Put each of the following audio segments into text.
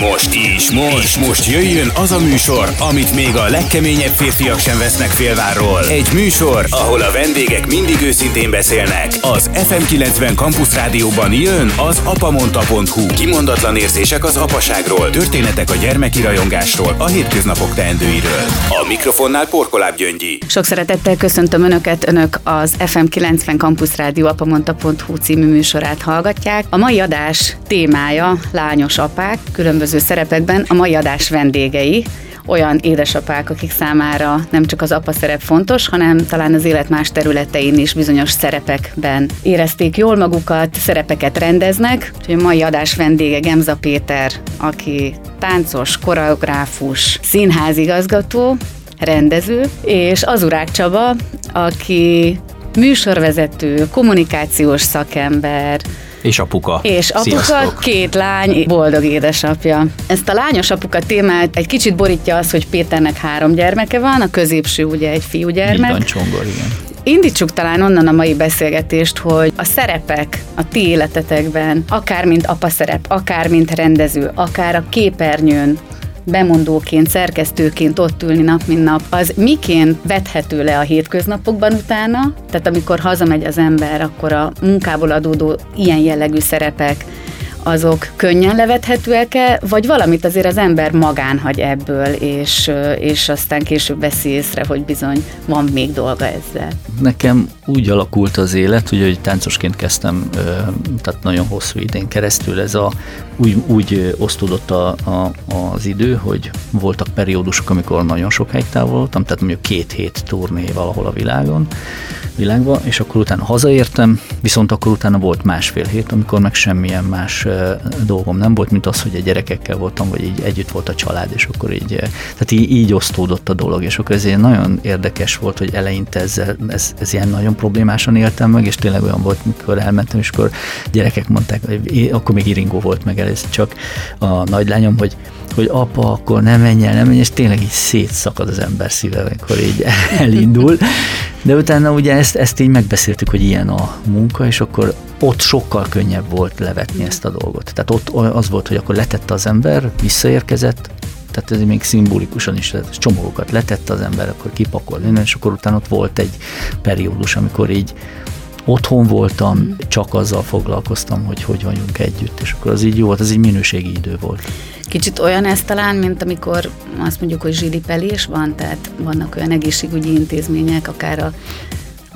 Most, és most, és most jöjjön az a műsor, amit még a legkeményebb férfiak sem vesznek félvárról. Egy műsor, ahol a vendégek mindig őszintén beszélnek. Az FM90 Campus Rádióban jön az apamonta.hu. Kimondatlan érzések az apaságról, történetek a gyermeki rajongásról, a hétköznapok teendőiről. A mikrofonnál Porkoláb Gyöngyi. Sok szeretettel köszöntöm Önöket, Önök az FM90 Campus Rádió apamonta.hu című műsorát hallgatják. A mai adás témája lányos apák, különböző szerepekben a mai adás vendégei, olyan édesapák, akik számára nem csak az apa szerep fontos, hanem talán az élet más területein is bizonyos szerepekben érezték jól magukat, szerepeket rendeznek. Úgyhogy a mai adás vendége Gemza Péter, aki táncos, koreográfus, színházigazgató, rendező, és Azurák Csaba, aki műsorvezető, kommunikációs szakember, és apuka. És apuka, Sziasztok. két lány, boldog édesapja. Ezt a lányos apuka témát egy kicsit borítja az, hogy Péternek három gyermeke van, a középső ugye egy fiúgyermek. Így van, Csongor, igen. Indítsuk talán onnan a mai beszélgetést, hogy a szerepek a ti életetekben, akár mint apa szerep, akár mint rendező, akár a képernyőn, bemondóként, szerkesztőként ott ülni nap, mint nap, az miként vethető le a hétköznapokban utána? Tehát amikor hazamegy az ember, akkor a munkából adódó ilyen jellegű szerepek, azok könnyen levethetőek-e, vagy valamit azért az ember magán hagy ebből, és, és aztán később veszi észre, hogy bizony van még dolga ezzel. Nekem úgy alakult az élet, ugye, hogy táncosként kezdtem, tehát nagyon hosszú idén keresztül, ez a, úgy, úgy osztódott a, a, az idő, hogy voltak periódusok, amikor nagyon sokáig távolodtam, tehát mondjuk két hét turné valahol a világon, világba, és akkor utána hazaértem, viszont akkor utána volt másfél hét, amikor meg semmilyen más dolgom nem volt, mint az, hogy a gyerekekkel voltam, vagy így együtt volt a család, és akkor így, tehát így, így osztódott a dolog, és akkor ez ilyen nagyon érdekes volt, hogy eleinte ezzel, ez, ez ilyen nagyon problémásan éltem meg, és tényleg olyan volt, mikor elmentem, és akkor gyerekek mondták, hogy akkor még iringó volt meg először csak a nagylányom, hogy hogy apa, akkor nem menj el, nem menj, és tényleg így szétszakad az ember szíve, amikor így elindul. De utána ugye ezt, ezt így megbeszéltük, hogy ilyen a munka, és akkor ott sokkal könnyebb volt levetni ezt a dolgot. Tehát ott az volt, hogy akkor letette az ember, visszaérkezett, tehát ez még szimbolikusan is, csomagokat letette az ember, akkor kipakolt és akkor utána ott volt egy periódus, amikor így otthon voltam, csak azzal foglalkoztam, hogy hogy vagyunk együtt, és akkor az így jó volt, az így minőségi idő volt. Kicsit olyan ez talán, mint amikor azt mondjuk, hogy zsilipelés van, tehát vannak olyan egészségügyi intézmények, akár a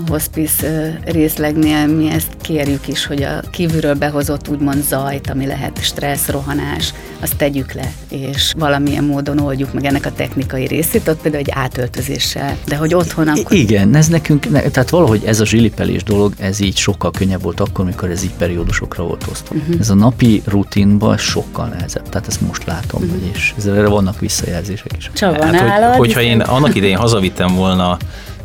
hospice részlegnél mi ezt kérjük is, hogy a kívülről behozott úgymond zajt, ami lehet stressz, rohanás, azt tegyük le, és valamilyen módon oldjuk meg ennek a technikai részét, ott például egy átöltözéssel, de hogy otthon akkor... Igen, ez nekünk, ne, tehát valahogy ez a zsilipelés dolog, ez így sokkal könnyebb volt akkor, amikor ez így periódusokra volt osztva. Uh-huh. Ez a napi rutinban sokkal nehezebb, tehát ezt most látom, uh-huh. és ezzel vannak visszajelzések is. Csaba, hát, hogy, hogyha én annak idején hazavittem volna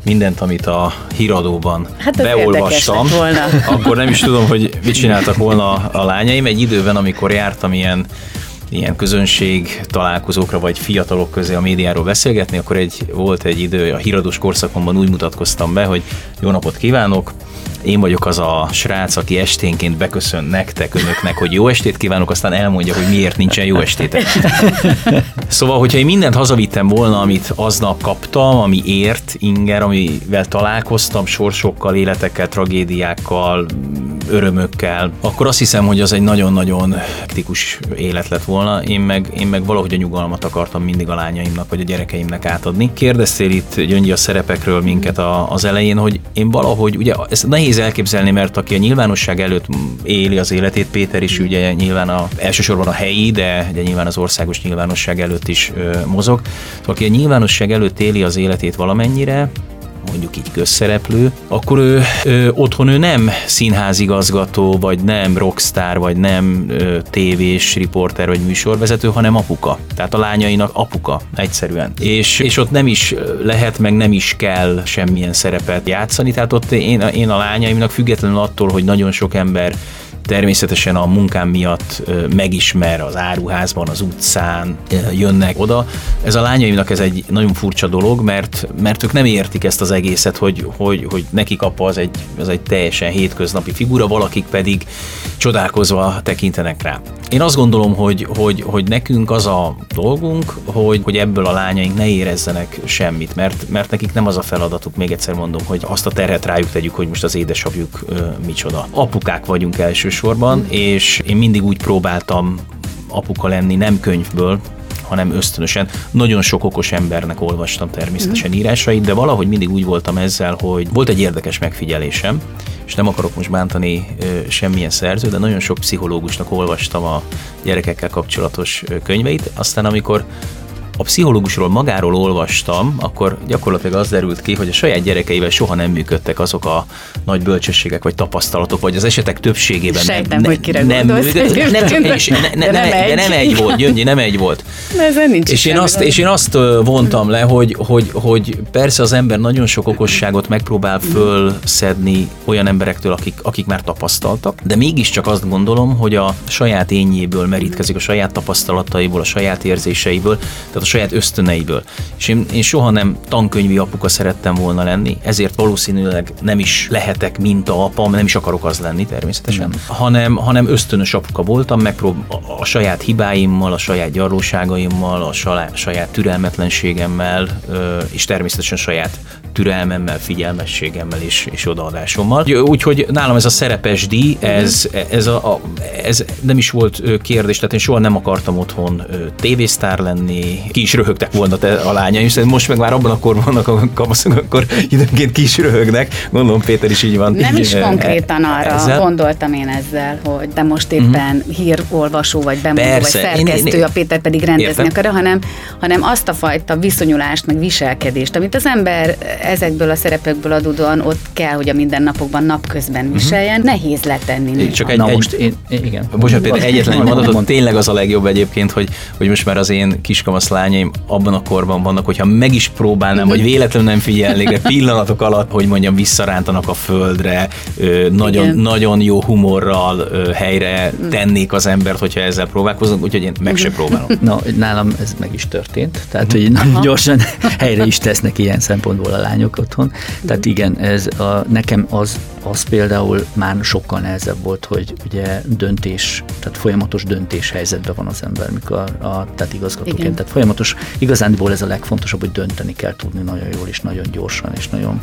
mindent, amit a híradóban hát beolvastam, akkor nem is tudom, hogy mit csináltak volna a lányaim. Egy időben, amikor jártam ilyen ilyen közönség találkozókra, vagy fiatalok közé a médiáról beszélgetni, akkor egy, volt egy idő, a híradós korszakomban úgy mutatkoztam be, hogy jó napot kívánok, én vagyok az a srác, aki esténként beköszön nektek, önöknek, hogy jó estét kívánok, aztán elmondja, hogy miért nincsen jó estétek. Szóval, hogyha én mindent hazavittem volna, amit aznap kaptam, ami ért, inger, amivel találkoztam, sorsokkal, életekkel, tragédiákkal, örömökkel, akkor azt hiszem, hogy az egy nagyon-nagyon hektikus élet lett volna. Én meg, én meg valahogy a nyugalmat akartam mindig a lányaimnak, vagy a gyerekeimnek átadni. Kérdeztél itt Gyöngyi a szerepekről minket a, az elején, hogy én valahogy, ugye ez nehéz elképzelni, mert aki a nyilvánosság előtt éli az életét, Péter is ugye nyilván a, elsősorban a helyi, de, de nyilván az országos nyilvánosság előtt is ö, mozog. Szóval aki a nyilvánosság előtt éli az életét valamennyire, mondjuk így közszereplő, akkor ő, ő otthon ő nem színházigazgató, vagy nem rockstar, vagy nem ö, tévés riporter, vagy műsorvezető, hanem apuka. Tehát a lányainak apuka, egyszerűen. És, és ott nem is lehet, meg nem is kell semmilyen szerepet játszani, tehát ott én, én a lányaimnak függetlenül attól, hogy nagyon sok ember természetesen a munkám miatt megismer az áruházban, az utcán, jönnek oda. Ez a lányaimnak ez egy nagyon furcsa dolog, mert, mert ők nem értik ezt az egészet, hogy, hogy, hogy nekik apa az egy, az egy teljesen hétköznapi figura, valakik pedig csodálkozva tekintenek rá. Én azt gondolom, hogy, hogy, hogy nekünk az a dolgunk, hogy, hogy ebből a lányaink ne érezzenek semmit, mert, mert nekik nem az a feladatuk, még egyszer mondom, hogy azt a terhet rájuk tegyük, hogy most az édesapjuk ö, micsoda. Apukák vagyunk elsősorban, és én mindig úgy próbáltam apuka lenni, nem könyvből, hanem ösztönösen. Nagyon sok okos embernek olvastam természetesen mm. írásait, de valahogy mindig úgy voltam ezzel, hogy volt egy érdekes megfigyelésem, és nem akarok most bántani semmilyen szerző, de nagyon sok pszichológusnak olvastam a gyerekekkel kapcsolatos könyveit, aztán amikor a pszichológusról magáról olvastam, akkor gyakorlatilag az derült ki, hogy a saját gyerekeivel soha nem működtek azok a nagy bölcsességek vagy tapasztalatok, vagy az esetek többségében Sejtem, nem, hogy kire nem működtek. Nem, és ne, ne, nem, egy. de nem egy volt, Gyöngyi, nem egy volt. De nincs és, én azt, és én azt vontam le, hogy, hogy, hogy persze az ember nagyon sok okosságot megpróbál fölszedni olyan emberektől, akik, akik már tapasztaltak, de mégiscsak azt gondolom, hogy a saját ényéből merítkezik, a saját tapasztalataiból, a saját érzéseiből, tehát a saját ösztöneiből. És én, én soha nem tankönyvi apuka szerettem volna lenni, ezért valószínűleg nem is lehetek mint a apam, nem is akarok az lenni természetesen, nem. hanem, hanem ösztönös apuka voltam, megprób a, a saját hibáimmal, a saját gyarlóságaimmal, a saját türelmetlenségemmel, és természetesen saját türelmemmel, figyelmességemmel és, és odaadásommal. Úgyhogy nálam ez a szerepes díj, ez, ez, a, a, ez nem is volt kérdés, tehát én soha nem akartam otthon tévésztár lenni, ki is röhögtek volna te a lányaim, és most meg már abban a korban vannak a kamaszok, akkor időnként ki is röhögnek. Gondolom Péter is így van. Nem is konkrétan arra ezzel? gondoltam én ezzel, hogy de most éppen uh-huh. hírolvasó vagy bemondó Persze. vagy szerkesztő, én, én, a Péter pedig rendezni akar, hanem, hanem azt a fajta viszonyulást, meg viselkedést, amit az ember ezekből a szerepekből adódóan ott kell, hogy a mindennapokban napközben mhm. viseljen. Uh-huh. Nehéz letenni. Csak egy, Na egy, most én, igen. Bocsánat, Péter, egyetlen mondatot, tényleg az a legjobb egyébként, hogy, hogy most már az én kiskamasz lányaim abban a korban vannak, hogyha meg is próbálnám, vagy véletlenül nem figyelnék, de pillanatok alatt, hogy mondjam, visszarántanak a földre, nagyon, nagyon jó humorral helyre tennék az embert, hogyha ezzel próbálkozunk, úgyhogy én meg sem próbálom. Na, nálam ez meg is történt, tehát hogy nagyon gyorsan helyre is tesznek ilyen szempontból a lányok otthon. Tehát igen, ez a, nekem az, az például már sokkal nehezebb volt, hogy ugye döntés, tehát folyamatos döntés helyzetben van az ember, mikor a tehát igazgatóként. Igen. Tehát folyamatos, igazándiból ez a legfontosabb, hogy dönteni kell tudni nagyon jól, és nagyon gyorsan, és nagyon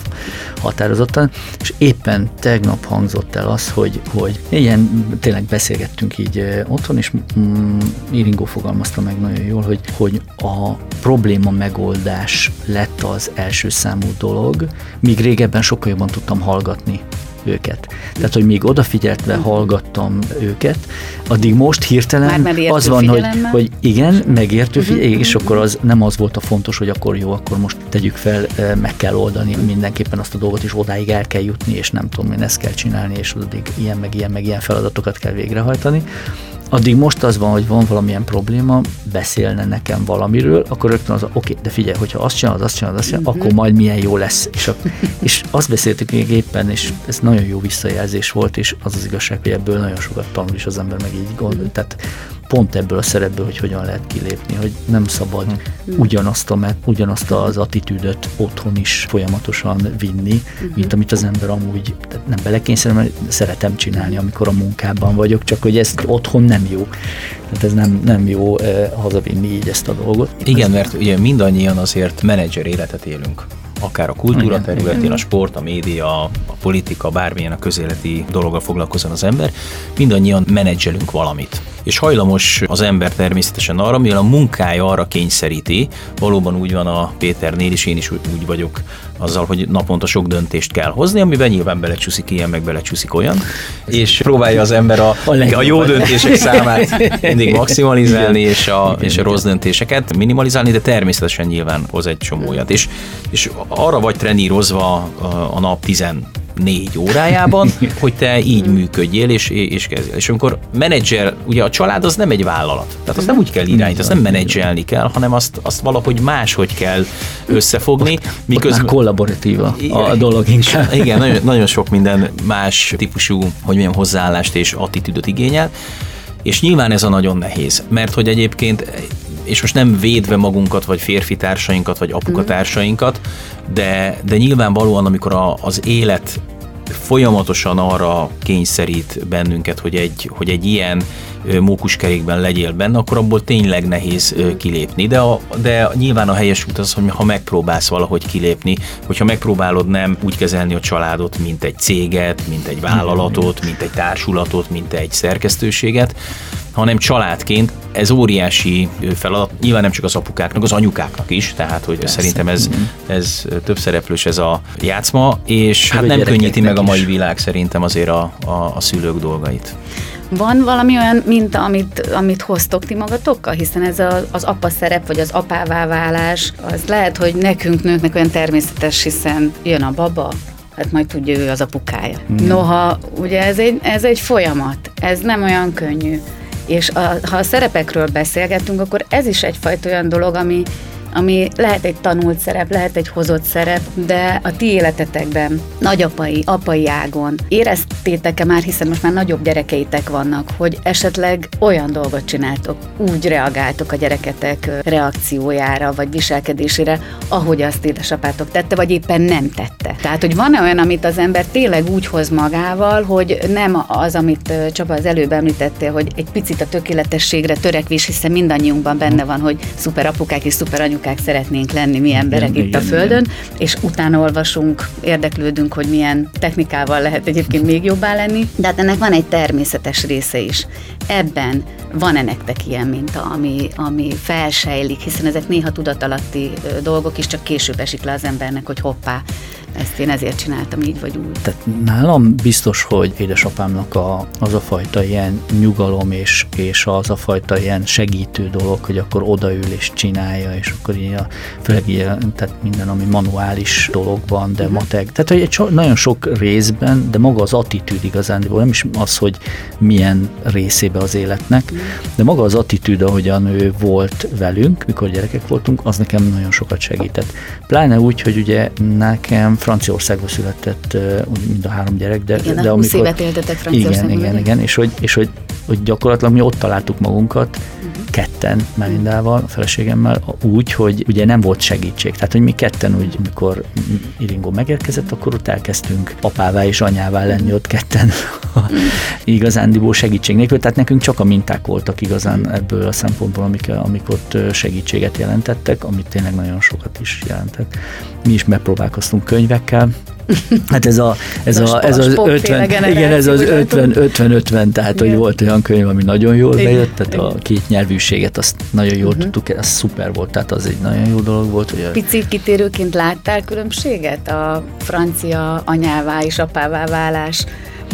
határozottan. És éppen tegnap hangzott el az, hogy, hogy ilyen tényleg beszélgettünk így otthon, és mm, Iringó fogalmazta meg nagyon jól, hogy, hogy a probléma megoldás lett az első számú dolog, míg régebben sokkal jobban tudtam hallgatni őket. Tehát, hogy még odafigyeltve hallgattam őket, addig most hirtelen az van, hogy, hogy igen, megértő uh-huh. és akkor az nem az volt a fontos, hogy akkor jó, akkor most tegyük fel, eh, meg kell oldani mindenképpen azt a dolgot, és odáig el kell jutni, és nem tudom, én ezt kell csinálni, és addig ilyen, meg ilyen, meg ilyen feladatokat kell végrehajtani, Addig most az van, hogy van valamilyen probléma, beszélne nekem valamiről, akkor rögtön az, oké, okay, de figyelj, hogyha azt csinálod, azt csinálod, azt csinálod, uh-huh. akkor majd milyen jó lesz. És, a, és azt beszéltük még éppen, és ez nagyon jó visszajelzés volt, és az az igazság, hogy ebből nagyon sokat tanul is az ember, meg így gondol. Tehát pont ebből a szerepből, hogy hogyan lehet kilépni, hogy nem szabad hmm. ugyanazt, a, ugyanazt az attitűdöt otthon is folyamatosan vinni, hmm. mint amit az ember amúgy nem belekényszerül, mert szeretem csinálni, amikor a munkában vagyok, csak hogy ez otthon nem jó. Tehát ez nem, nem jó eh, hazavinni így ezt a dolgot. Igen, ez mert ugye mindannyian azért menedzser életet élünk akár a kultúra igen, területén, igen. a sport, a média, a politika, bármilyen a közéleti dologgal foglalkozon az ember, mindannyian menedzselünk valamit és hajlamos az ember természetesen arra, mivel a munkája arra kényszeríti, valóban úgy van a Péternél is, én is úgy vagyok azzal, hogy naponta sok döntést kell hozni, amiben nyilván belecsúszik ilyen, meg belecsúszik olyan, és próbálja az ember a, a, a jó döntések számát mindig maximalizálni, és a, és a rossz döntéseket minimalizálni, de természetesen nyilván hoz egy csomójat. És, és arra vagy trenírozva a, a nap 10 négy órájában, hogy te így működjél és, és kezdjél. És amikor menedzser, ugye a család az nem egy vállalat. Tehát azt nem úgy kell irányítani, azt nem menedzselni kell, hanem azt, azt valahogy máshogy kell összefogni. Miközben... Ott már kollaboratíva a dolog inkább. Igen, nagyon, nagyon sok minden más típusú, hogy milyen hozzáállást és attitűdöt igényel. És nyilván ez a nagyon nehéz, mert hogy egyébként és most nem védve magunkat, vagy férfi társainkat, vagy apukatársainkat, de, de nyilvánvalóan, amikor a, az élet folyamatosan arra kényszerít bennünket, hogy egy, hogy egy ilyen mókuskerékben legyél benne, akkor abból tényleg nehéz kilépni. De, a, de nyilván a helyes út az, hogy ha megpróbálsz valahogy kilépni, hogyha megpróbálod nem úgy kezelni a családot, mint egy céget, mint egy vállalatot, mint egy társulatot, mint egy szerkesztőséget, hanem családként ez óriási feladat, nyilván nem csak az apukáknak, az anyukáknak is, tehát hogy Persze. szerintem ez, mhm. ez több szereplős ez a játszma, és hát nem könnyíti meg a mai világ szerintem azért a, a, a szülők dolgait. Van valami olyan minta, amit, amit hoztok ti magatokkal? Hiszen ez a, az apa szerep, vagy az apává válás, az lehet, hogy nekünk nőknek olyan természetes, hiszen jön a baba, hát majd tudja ő az apukája. Mm. Noha ugye ez egy, ez egy folyamat, ez nem olyan könnyű. És a, ha a szerepekről beszélgetünk, akkor ez is egyfajta olyan dolog, ami, ami lehet egy tanult szerep, lehet egy hozott szerep, de a ti életetekben, nagyapai, apai ágon éreztétek-e már, hiszen most már nagyobb gyerekeitek vannak, hogy esetleg olyan dolgot csináltok, úgy reagáltok a gyereketek reakciójára, vagy viselkedésére, ahogy azt édesapátok tette, vagy éppen nem tette. Tehát, hogy van-e olyan, amit az ember tényleg úgy hoz magával, hogy nem az, amit Csaba az előbb említettél, hogy egy picit a tökéletességre törekvés, hiszen mindannyiunkban benne van, hogy szuper apukák és szuper anyukák anyukák szeretnénk lenni, mi emberek igen, itt igen, a Földön, igen. és utána olvasunk, érdeklődünk, hogy milyen technikával lehet egyébként még jobbá lenni, de hát ennek van egy természetes része is. Ebben van-e nektek ilyen minta, ami, ami felsejlik, hiszen ezek néha tudatalatti dolgok, és csak később esik le az embernek, hogy hoppá, ezt én ezért csináltam így vagy úgy. Tehát nálam biztos, hogy édesapámnak a, az a fajta ilyen nyugalom és, és az a fajta ilyen segítő dolog, hogy akkor odaül és csinálja, és akkor ilyen, főleg ilyen, tehát minden, ami manuális dolog van, de uh-huh. mateg. Tehát hogy egy so, nagyon sok részben, de maga az attitűd igazán, nem is az, hogy milyen részébe az életnek, uh-huh. de maga az attitűd, ahogyan ő volt velünk, mikor gyerekek voltunk, az nekem nagyon sokat segített. Pláne úgy, hogy ugye nekem Franciaországban született mind a három gyerek, de, igen, de amikor... évet éltetek Franciaországban. Igen, igen, igen, és hogy, és hogy, hogy gyakorlatilag mi ott találtuk magunkat, ketten Melindával, a feleségemmel, úgy, hogy ugye nem volt segítség. Tehát, hogy mi ketten úgy, amikor Iringó megérkezett, akkor ott elkezdtünk apává és anyává lenni ott ketten igazándiból segítség nélkül. Tehát nekünk csak a minták voltak igazán ebből a szempontból, amik, amik ott segítséget jelentettek, amit tényleg nagyon sokat is jelentett. Mi is megpróbálkoztunk könyvekkel, Hát ez, a, ez, a, a, ez az 50, igen, ez az 50-50-50, tehát hogy volt olyan könyv, ami nagyon jól igen, bejött, tehát igen. a két nyelvűséget azt nagyon jól uh-huh. tudtuk, ez szuper volt, tehát az egy nagyon jó dolog volt. Hogy a... Pici kitérőként láttál különbséget a francia anyává és apává válás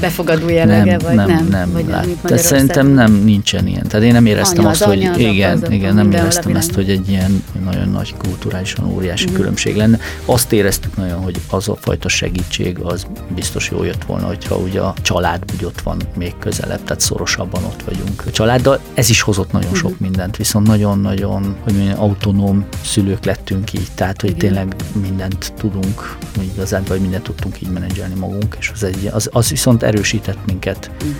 befogadó jellege, nem, vagy nem? Nem, nem. Vagy lát. Tehát szerintem nem nincsen ilyen. Tehát én nem éreztem anya, azt, hogy anya, igen, az igen, nem éreztem ezt, hogy egy ilyen nagyon nagy kulturálisan óriási uh-huh. különbség lenne. Azt éreztük nagyon, hogy az a fajta segítség az biztos jó jött volna, hogyha ugye a család úgy ott van még közelebb, tehát szorosabban ott vagyunk a családdal. Ez is hozott nagyon uh-huh. sok mindent, viszont nagyon-nagyon, hogy mondjam, autonóm szülők lettünk így, tehát hogy igen. tényleg mindent tudunk, igazán, vagy mindent tudtunk így menedzselni magunk, és az, egy, az, az viszont erősített minket. Mm.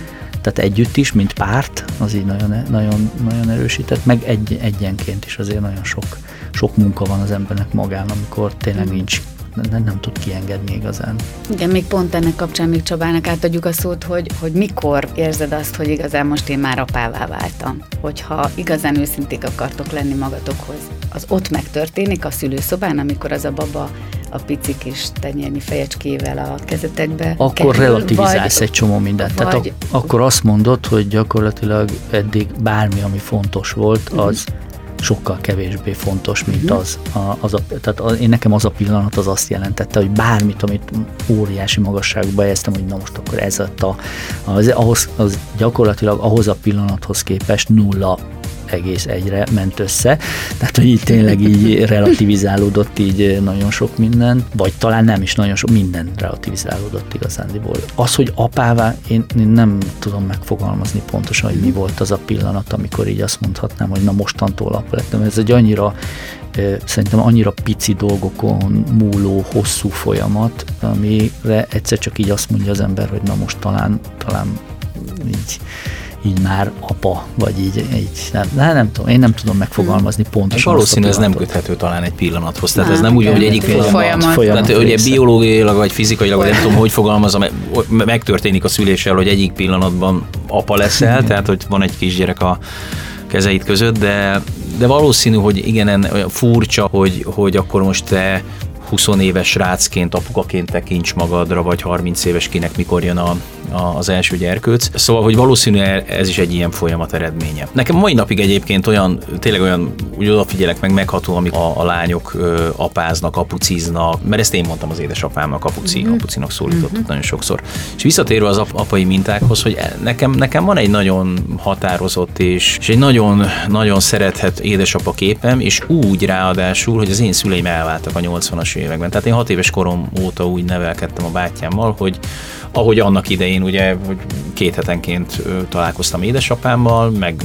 Tehát együtt is, mint párt, az így nagyon, nagyon, nagyon erősített, meg egy, egyenként is azért nagyon sok, sok munka van az embernek magán, amikor tényleg mm. nincs nem, nem tud kiengedni igazán. Igen, még pont ennek kapcsán még Csabának átadjuk a szót, hogy, hogy mikor érzed azt, hogy igazán most én már apává váltam. Hogyha igazán őszinték akartok lenni magatokhoz, az ott megtörténik a szülőszobán, amikor az a baba a pici kis tenyérnyi fejecskével a kezetekbe Akkor kerül, relativizálsz vagy, egy csomó mindent. Vagy, Tehát ak- akkor azt mondod, hogy gyakorlatilag eddig bármi, ami fontos volt, mhm. az uh-huh sokkal kevésbé fontos, mint uh-huh. az. A, az a, tehát a, én nekem az a pillanat az azt jelentette, hogy bármit, amit óriási magasságba helyeztem, hogy na most akkor ez a, az, ahhoz, az gyakorlatilag ahhoz a pillanathoz képest nulla egész egyre ment össze. Tehát, hogy így tényleg így relativizálódott így nagyon sok minden, vagy talán nem is nagyon sok minden relativizálódott igazándiból. Az, hogy apává, én, én nem tudom megfogalmazni pontosan, hogy mi volt az a pillanat, amikor így azt mondhatnám, hogy na mostantól apa lettem. Ez egy annyira szerintem annyira pici dolgokon múló hosszú folyamat, amire egyszer csak így azt mondja az ember, hogy na most talán, talán így így már apa, vagy így, így nem, nem, nem tudom, én nem tudom megfogalmazni hmm. pontosan. Valószínű ez nem köthető talán egy pillanathoz, tehát ez nem úgy, hogy egyik folyamat, folyamat, folyamat tehát ugye biológiailag, vagy fizikailag, vagy nem tudom, hogy fogalmazom, megtörténik a szüléssel, hogy egyik pillanatban apa leszel, tehát hogy van egy kisgyerek a kezeit között, de, de valószínű, hogy igen, furcsa, hogy, hogy akkor most te 20 éves rácként, apukaként tekints magadra, vagy 30 éves kinek mikor jön a, a, az első gyerkőc. Szóval, hogy valószínű ez is egy ilyen folyamat eredménye. Nekem mai napig egyébként olyan, tényleg olyan, úgy odafigyelek meg megható, amik a, a lányok ö, apáznak, apuciznak, mert ezt én mondtam az édesapámnak, apuci, mm-hmm. apucinak szólítottuk mm-hmm. nagyon sokszor. És visszatérve az ap- apai mintákhoz, hogy nekem, nekem van egy nagyon határozott és, és egy nagyon, nagyon szerethet édesapa képem, és úgy ráadásul, hogy az én szüleim elváltak a 80-as években. Tehát én hat éves korom óta úgy nevelkedtem a bátyámmal, hogy ahogy annak idején ugye, hogy két hetenként találkoztam édesapámmal, meg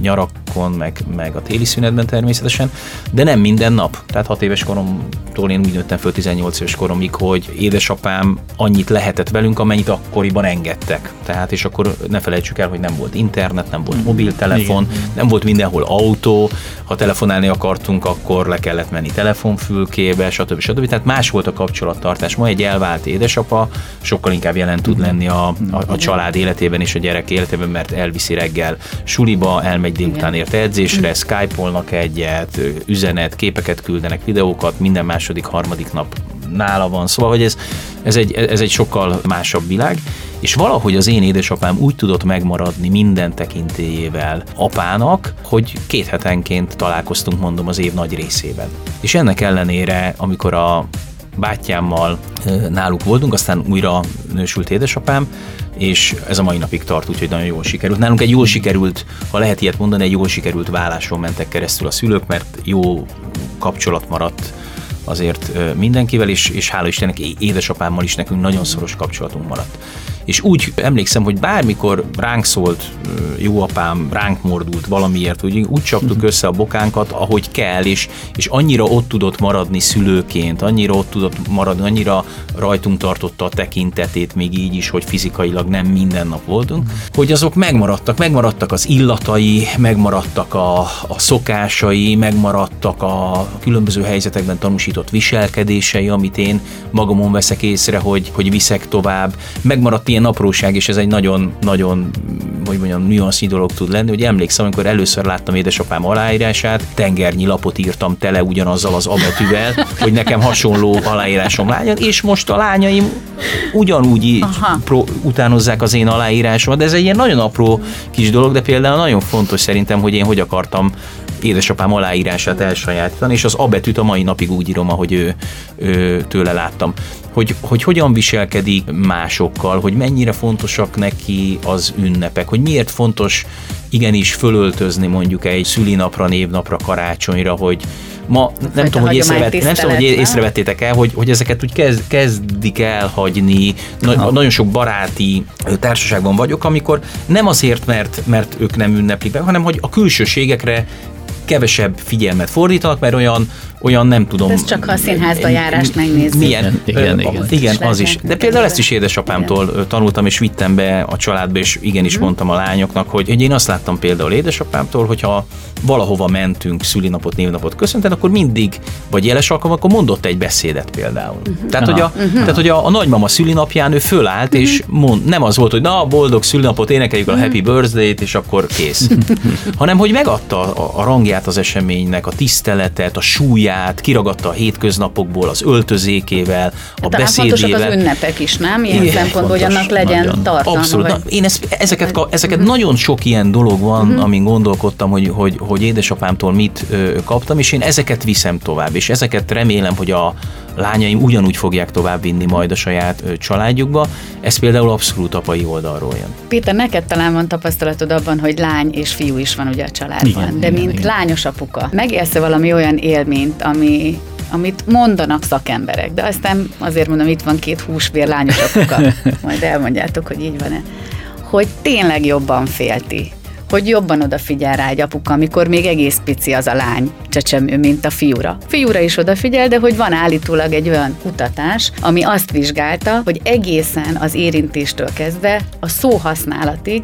nyarakon, meg, meg a téli szünetben természetesen, de nem minden nap. Tehát hat éves koromtól én úgy nőttem föl 18 éves koromig, hogy édesapám annyit lehetett velünk, amennyit akkoriban engedtek. Tehát és akkor ne felejtsük el, hogy nem volt internet, nem volt mobiltelefon, Igen. nem volt mindenhol autó, ha telefonálni akartunk, akkor le kellett menni telefonfülkébe, stb. stb. Tehát más volt a kapcsolattartás. Ma egy elvált édesapa sokkal inkább jelen tud lenni a, a, a család életében és a gyerek életében, mert elviszi reggel suliba, elmegy délután ért edzésre, skype-olnak egyet, üzenet, képeket küldenek, videókat, minden második, harmadik nap nála van. Szóval, hogy ez, ez, egy, ez egy sokkal másabb világ, és valahogy az én édesapám úgy tudott megmaradni minden tekintélyével apának, hogy két hetenként találkoztunk, mondom, az év nagy részében. És ennek ellenére, amikor a bátyámmal náluk voltunk, aztán újra nősült édesapám, és ez a mai napig tart, úgyhogy nagyon jól sikerült. Nálunk egy jól sikerült, ha lehet ilyet mondani, egy jól sikerült válláson mentek keresztül a szülők, mert jó kapcsolat maradt azért mindenkivel, és, és hála Istennek édesapámmal is nekünk nagyon szoros kapcsolatunk maradt és úgy emlékszem, hogy bármikor ránk szólt jó apám, ránk mordult valamiért, úgy, úgy csaptuk mhm. össze a bokánkat, ahogy kell, és, és annyira ott tudott maradni szülőként, annyira ott tudott maradni, annyira rajtunk tartotta a tekintetét még így is, hogy fizikailag nem minden nap voltunk, mhm. hogy azok megmaradtak, megmaradtak az illatai, megmaradtak a, a szokásai, megmaradtak a különböző helyzetekben tanúsított viselkedései, amit én magamon veszek észre, hogy, hogy viszek tovább, megmaradt ilyen apróság, és ez egy nagyon-nagyon, hogy mondjam, nüansznyi dolog tud lenni, hogy emlékszem, amikor először láttam édesapám aláírását, tengernyi lapot írtam tele ugyanazzal az abetűvel, hogy nekem hasonló aláírásom lányan, és most a lányaim ugyanúgy pro, utánozzák az én aláírásomat, de ez egy ilyen nagyon apró kis dolog, de például nagyon fontos szerintem, hogy én hogy akartam édesapám aláírását elsajátítani, és az abetűt a mai napig úgy írom, ahogy ő, ő tőle láttam. Hogy, hogy hogyan viselkedik másokkal, hogy mennyire fontosak neki az ünnepek, hogy miért fontos igenis fölöltözni mondjuk egy szülinapra, névnapra, karácsonyra, hogy ma nem tudom, hogy, észrevett, nem tudom, hogy észrevettétek el, hogy, hogy ezeket úgy kezd, kezdik elhagyni. Na, nagyon sok baráti társaságban vagyok, amikor nem azért, mert, mert ők nem ünneplik be, hanem hogy a külsőségekre kevesebb figyelmet fordítanak, mert olyan, olyan nem tudom. Ez csak ha a színházba járást megnézni. Milyen, igen, igen, igen, igen az is. De például ezt is édesapámtól igen. tanultam, és vittem be a családba, és igenis hmm. mondtam a lányoknak, hogy, hogy én azt láttam például édesapámtól, hogyha valahova mentünk szülinapot, névnapot köszönteni, akkor mindig, vagy jeles alkalom, akkor mondott egy beszédet például. Uh-huh. Tehát, hogy, a, uh-huh. tehát, hogy a, a nagymama szülinapján ő fölállt, uh-huh. és mond, nem az volt, hogy na, boldog szülinapot, énekeljük uh-huh. a happy birthday-t, és akkor kész. hanem, hogy megadta a, a rangját hangját az eseménynek, a tiszteletet, a súlyát, kiragadta a hétköznapokból, az öltözékével, a Talán beszédével. az ünnepek is, nem? Ilyen Igen, szempontból, hogy annak legyen nagyon. tartalma. Abszolút. Vagy... Na, én ezt, ezeket, ezeket uh-huh. nagyon sok ilyen dolog van, uh-huh. amin gondolkodtam, hogy, hogy, hogy édesapámtól mit ö, kaptam, és én ezeket viszem tovább, és ezeket remélem, hogy a lányaim ugyanúgy fogják továbbvinni majd a saját ö, családjukba. Ez például abszolút apai oldalról jön. Péter, neked talán van tapasztalatod abban, hogy lány és fiú is van ugye a családban, igen, de igen, mint igen. Lányos apuka, megélsz valami olyan élményt, ami amit mondanak szakemberek, de aztán azért mondom, itt van két húsvér lányos apuka, majd elmondjátok, hogy így van-e, hogy tényleg jobban félti? Hogy jobban odafigyel rá egy apuka, amikor még egész pici az a lány csecsemő, mint a fiúra. Fiúra is odafigyel, de hogy van állítólag egy olyan kutatás, ami azt vizsgálta, hogy egészen az érintéstől kezdve a szóhasználatig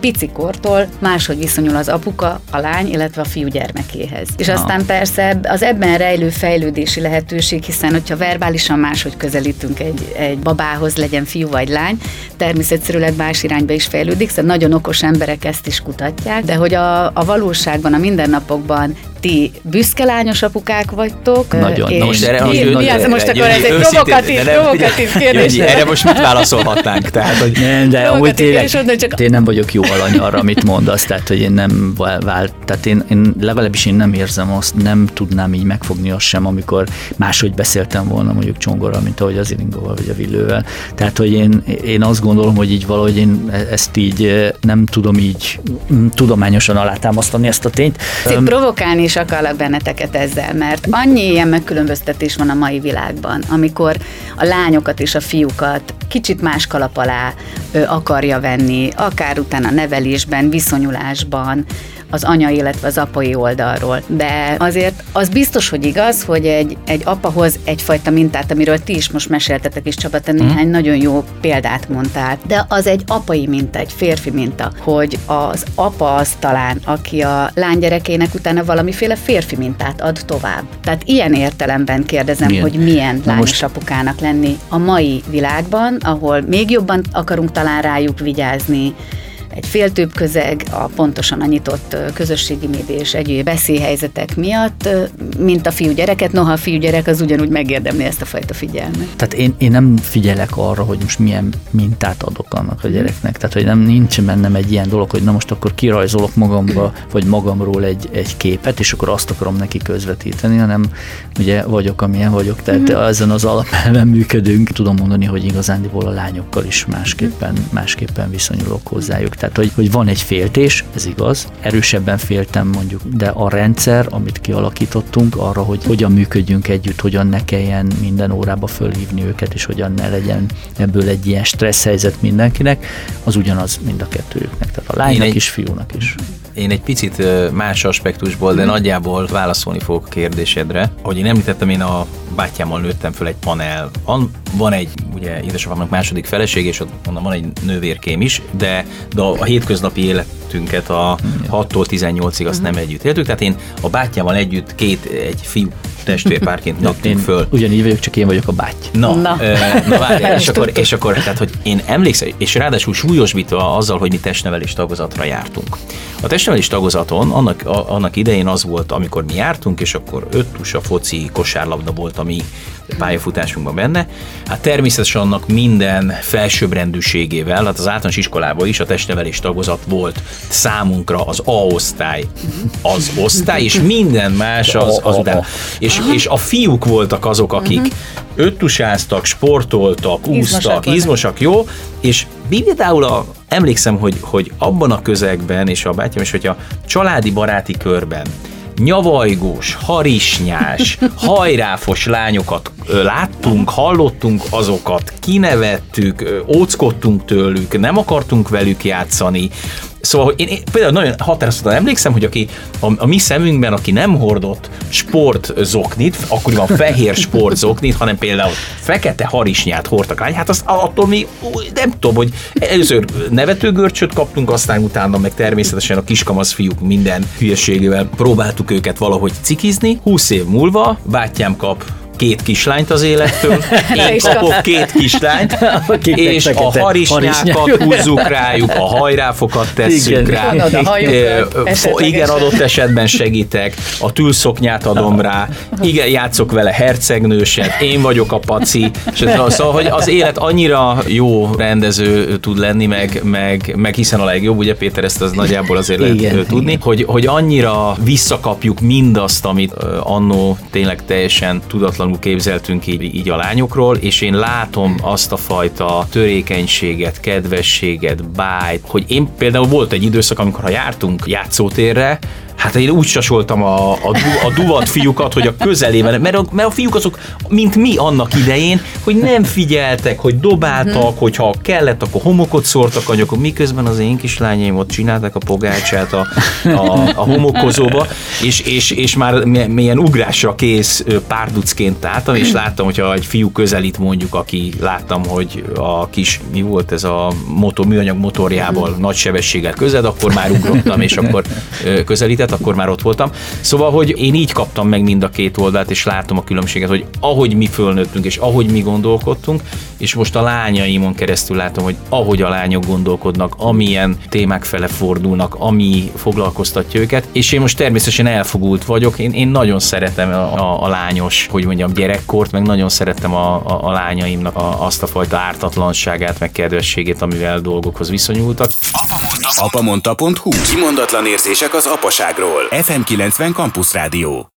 picikortól máshogy viszonyul az apuka, a lány, illetve a fiú gyermekéhez. És ha. aztán persze az ebben rejlő fejlődési lehetőség, hiszen hogyha verbálisan máshogy közelítünk egy, egy babához, legyen fiú vagy lány, természetszerűleg más irányba is fejlődik, szóval nagyon okos emberek ezt is kutatják, de hogy a, a valóságban, a mindennapokban ti büszke lányos apukák vagytok. Nagyon. És Na most erre, mi, mi az, most akkor ez egy provokatív, provokatív kérdés. Erre most mit válaszolhatnánk? Tehát, hogy nem, de amúgy tényleg, csak... én nem vagyok jó alany arra, amit mondasz, tehát hogy én nem vált, tehát én, én legalábbis én nem érzem azt, nem tudnám így megfogni azt sem, amikor máshogy beszéltem volna mondjuk csongorral, mint ahogy az Iringóval vagy a Villővel. Tehát, hogy én, én azt gondolom, hogy így valahogy én e- ezt így nem tudom így tudományosan alátámasztani ezt a tényt. Szép provokálni is akarlak benneteket ezzel, mert annyi ilyen megkülönböztetés van a mai világban, amikor a lányokat és a fiúkat kicsit más kalap alá akarja venni, akár utána nevelésben, viszonyulásban, az anya, illetve az apai oldalról. De azért az biztos, hogy igaz, hogy egy, egy apahoz egyfajta mintát, amiről ti is most meséltetek, és Csaba, te néhány mm. nagyon jó példát mondtál, de az egy apai minta, egy férfi minta, hogy az apa az talán, aki a lánygyerekének utána valamiféle férfi mintát ad tovább. Tehát ilyen értelemben kérdezem, milyen? hogy milyen lányos most... apukának lenni a mai világban, ahol még jobban akarunk talán rájuk vigyázni, egy féltőbb közeg, a pontosan a nyitott közösségi média és egyéb veszélyhelyzetek miatt, mint a fiúgyereket, noha a fiúgyerek az ugyanúgy megérdemli ezt a fajta figyelmet. Tehát én, én nem figyelek arra, hogy most milyen mintát adok annak a gyereknek. Tehát, hogy nem nincs bennem egy ilyen dolog, hogy na most akkor kirajzolok magamba, vagy magamról egy, egy képet, és akkor azt akarom neki közvetíteni, hanem ugye vagyok, amilyen vagyok, tehát mm-hmm. ezen az alapelven működünk. Tudom mondani, hogy igazándiból a lányokkal is másképpen, másképpen viszonyulok hozzájuk. Tehát, hogy, hogy van egy féltés, ez igaz, erősebben féltem mondjuk, de a rendszer, amit kialakítottunk arra, hogy hogyan működjünk együtt, hogyan ne kelljen minden órába fölhívni őket, és hogyan ne legyen ebből egy ilyen stressz helyzet mindenkinek, az ugyanaz mind a kettőjüknek, tehát a lánynak egy, is, fiúnak is. Én egy picit más aspektusból, de nagyjából válaszolni fogok a kérdésedre. Ahogy én említettem, én a bátyámmal nőttem föl egy panel. Van, van egy, ugye édesapámnak második feleség, és ott onnan van egy nővérkém is, de, de a hétköznapi életünket a 6-tól 18-ig azt nem együtt éltük, tehát én a bátyámmal együtt két, egy fiú testvérpárként nőttünk föl. Ugyanígy vagyok, csak én vagyok a báty. Na, na. Ö, na várjál, és akkor, és akkor, tehát, hogy én emlékszem, és ráadásul súlyosbítva azzal, hogy mi testnevelés tagozatra jártunk. A testnevelés tagozaton annak, a, annak idején az volt, amikor mi jártunk, és akkor öt tusa, foci, kosárlabda volt a mi pályafutásunkban benne. Hát természetesen annak minden felsőbbrendűségével, hát az általános iskolában is a testnevelés tagozat volt számunkra az A osztály, az osztály, és minden más az, az után. És, és a fiúk voltak azok, akik öttusáztak, sportoltak, úsztak, izmosak, jó, és például a, emlékszem, hogy, hogy abban a közegben, és a bátyám is, hogy a családi baráti körben nyavajgós, harisnyás, hajráfos lányokat láttunk, hallottunk azokat, kinevettük, óckodtunk tőlük, nem akartunk velük játszani, Szóval hogy én, én például nagyon határozottan emlékszem, hogy aki a, a mi szemünkben, aki nem hordott sportzoknit, akkoriban fehér sportzoknit, hanem például fekete harisnyát hordtak lány, hát azt attól mi nem tudom, hogy először nevetőgörcsöt kaptunk, aztán utána meg természetesen a kiskamasz fiúk minden hülyeségével próbáltuk őket valahogy cikizni. 20 év múlva bátyám kap két kislányt az élettől, én kapok két kislányt, és a harisnyákat húzzuk rájuk, a hajráfokat tesszük rá. Igen, adott esetben segítek, a tülszoknyát adom rá, igen, játszok vele hercegnőset, én vagyok a paci, szóval, hogy az élet annyira jó rendező tud lenni, meg, meg, meg hiszen a legjobb, ugye Péter ezt az nagyjából azért lehet igen, tudni, igen. Hogy, hogy annyira visszakapjuk mindazt, amit annó tényleg teljesen tudatlanul képzeltünk így, így a lányokról, és én látom azt a fajta törékenységet, kedvességet, bájt, hogy én például volt egy időszak, amikor ha jártunk játszótérre, Hát én úgy sasoltam a, a, du, a duvat fiúkat, hogy a közelében, mert a, mert a fiúk azok, mint mi annak idején, hogy nem figyeltek, hogy dobáltak, hmm. hogyha kellett, akkor homokot szórtak anyagok, miközben az én kislányaim ott csinálták a pogácsát a, a, a homokozóba, és, és, és már milyen ugrásra kész párducként álltam, és láttam, hogyha egy fiú közelít mondjuk, aki láttam, hogy a kis, mi volt ez a motor, műanyag motorjával nagy sebességgel közed, akkor már ugrottam, és akkor közelített évet, akkor már ott voltam. Szóval, hogy én így kaptam meg mind a két oldalt, és látom a különbséget, hogy ahogy mi fölnőttünk, és ahogy mi gondolkodtunk, és most a lányaimon keresztül látom, hogy ahogy a lányok gondolkodnak, amilyen témák fele fordulnak, ami foglalkoztatja őket, és én most természetesen elfogult vagyok, én, én nagyon szeretem a, a, a lányos, hogy mondjam, gyerekkort, meg nagyon szeretem a, a, a lányaimnak a, azt a fajta ártatlanságát, meg kedvességét, amivel dolgokhoz viszonyultak. Apamonta.hu Kimondatlan érzések az apaságról. FM 90 Campus Rádió.